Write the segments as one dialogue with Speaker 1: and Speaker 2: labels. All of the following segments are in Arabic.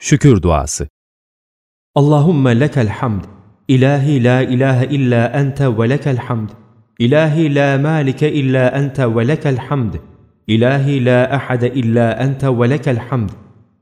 Speaker 1: Şükür duası. Allahumme lekel hamd. İlahi la ilahe illa ente ve lekel hamd. İlahi la malike illa ente ve lekel hamd. İlahi la ahade illa ente ve lekel hamd.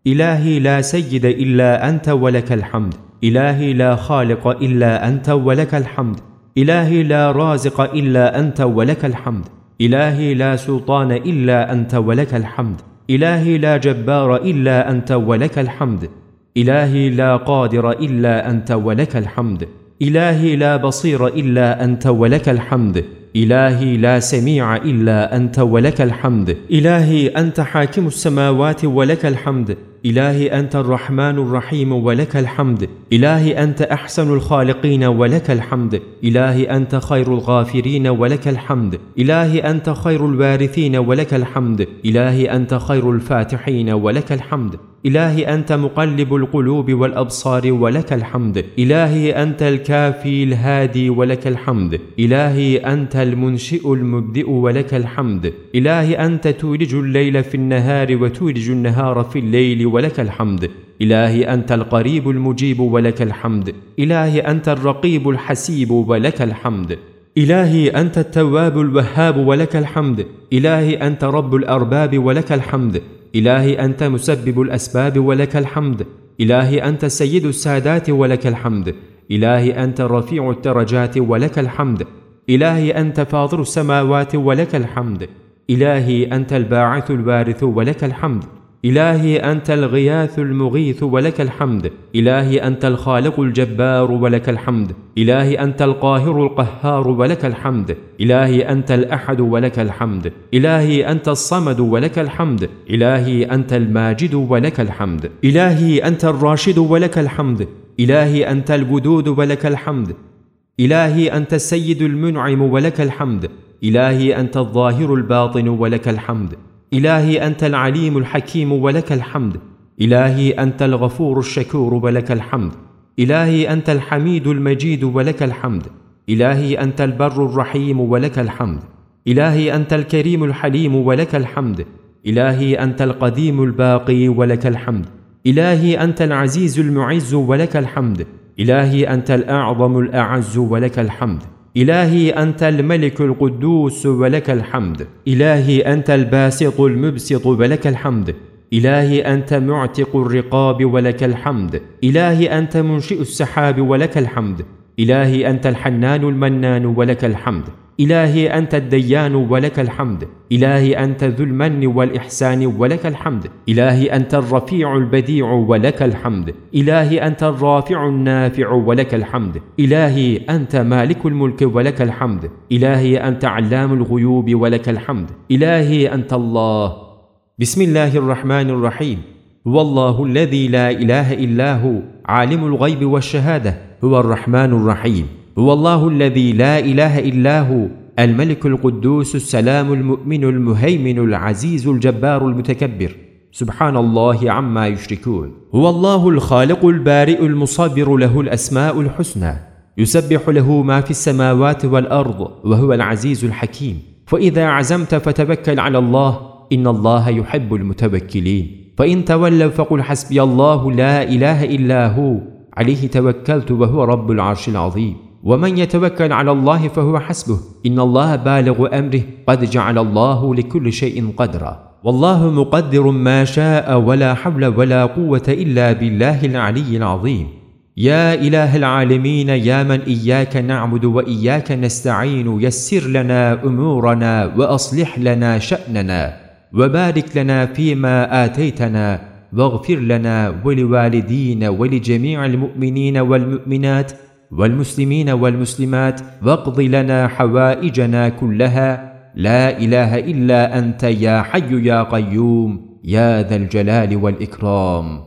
Speaker 1: İlahi la seyyide illa ente ve lekel hamd. İlahi la الحمد illa ente ve lekel hamd. İlahi la إلهي illa ente ve lekel hamd. İlahi la sultana illa ente ve lekel hamd. إلهي لا جبار إلا أنت ولك الحمد إلهي لا قادر إلا أنت ولك الحمد إلهي لا بصير إلا أنت ولك الحمد إلهي لا سميع إلا أنت ولك الحمد إلهي أنت حاكم السماوات ولك الحمد إلهي أنت الرحمن الرحيم ولك الحمد إلهي أنت أحسن الخالقين ولك الحمد إلهي أنت خير الغافرين ولك الحمد إلهي أنت خير الوارثين ولك الحمد إلهي أنت خير الفاتحين ولك الحمد إلهي أنت مقلب القلوب والأبصار ولك الحمد إلهي أنت الكافي الهادي ولك الحمد إلهي أنت المنشئ المبدئ ولك الحمد إلهي أنت تولج الليل في النهار وتولج النهار في الليل ولك الحمد إلهي أنت القريب المجيب ولك الحمد إلهي أنت الرقيب الحسيب ولك الحمد إلهي أنت التواب الوهاب ولك الحمد إلهي أنت رب الأرباب ولك الحمد إلهي أنت مسبب الأسباب ولك الحمد إلهي أنت سيد السادات ولك الحمد إلهي أنت رفيع الدرجات ولك الحمد إلهي أنت فاضر السماوات ولك الحمد إلهي أنت الباعث الوارث ولك الحمد إلهي أنت الغياث المغيث ولك الحمد إلهي أنت الخالق الجبار ولك الحمد إلهي أنت القاهر القهار ولك الحمد إلهي أنت الأحد ولك الحمد إلهي أنت الصمد ولك الحمد إلهي أنت الماجد ولك الحمد إلهي أنت الراشد ولك الحمد إلهي أنت الودود ولك الحمد إلهي أنت السيد المنعم ولك الحمد إلهي أنت الظاهر الباطن ولك الحمد إلهي أنت العليم الحكيم ولك الحمد إلهي أنت الغفور الشكور ولك الحمد إلهي أنت الحميد المجيد ولك الحمد إلهي أنت البر الرحيم ولك الحمد إلهي أنت الكريم الحليم ولك الحمد إلهي أنت القديم الباقي ولك الحمد إلهي أنت العزيز المعز ولك الحمد إلهي أنت الأعظم الأعز ولك الحمد إلهي أنت الملك القدوس ولك الحمد إلهي أنت الباسط المبسط ولك الحمد إلهي أنت معتق الرقاب ولك الحمد إلهي أنت منشئ السحاب ولك الحمد إلهي أنت الحنان المنان ولك الحمد إلهي أنت الديان ولك الحمد إلهي أنت ذو المن والإحسان ولك الحمد إلهي أنت الرفيع البديع ولك الحمد إلهي أنت الرافع النافع ولك الحمد إلهي أنت مالك الملك ولك الحمد إلهي أنت علام الغيوب ولك الحمد إلهي أنت الله بسم الله الرحمن الرحيم والله الذي لا إله إلا هو عالم الغيب والشهادة هو الرحمن الرحيم هو الله الذي لا إله إلا هو الملك القدوس السلام المؤمن المهيمن العزيز الجبار المتكبر سبحان الله عما يشركون هو الله الخالق البارئ المصبر له الأسماء الحسنى يسبح له ما في السماوات والأرض وهو العزيز الحكيم فإذا عزمت فتوكل على الله إن الله يحب المتوكلين فإن تولوا فقل حسبي الله لا إله إلا هو عليه توكلت وهو رب العرش العظيم ومن يتوكل على الله فهو حسبه إن الله بالغ أمره قد جعل الله لكل شيء قدرا والله مقدر ما شاء ولا حول ولا قوة إلا بالله العلي العظيم يا إله العالمين يا من إياك نعبد وإياك نستعين يسر لنا أمورنا وأصلح لنا شأننا وبارك لنا فيما آتيتنا واغفر لنا ولوالدينا ولجميع المؤمنين والمؤمنات والمسلمين والمسلمات واقض لنا حوائجنا كلها لا اله الا انت يا حي يا قيوم يا ذا الجلال والاكرام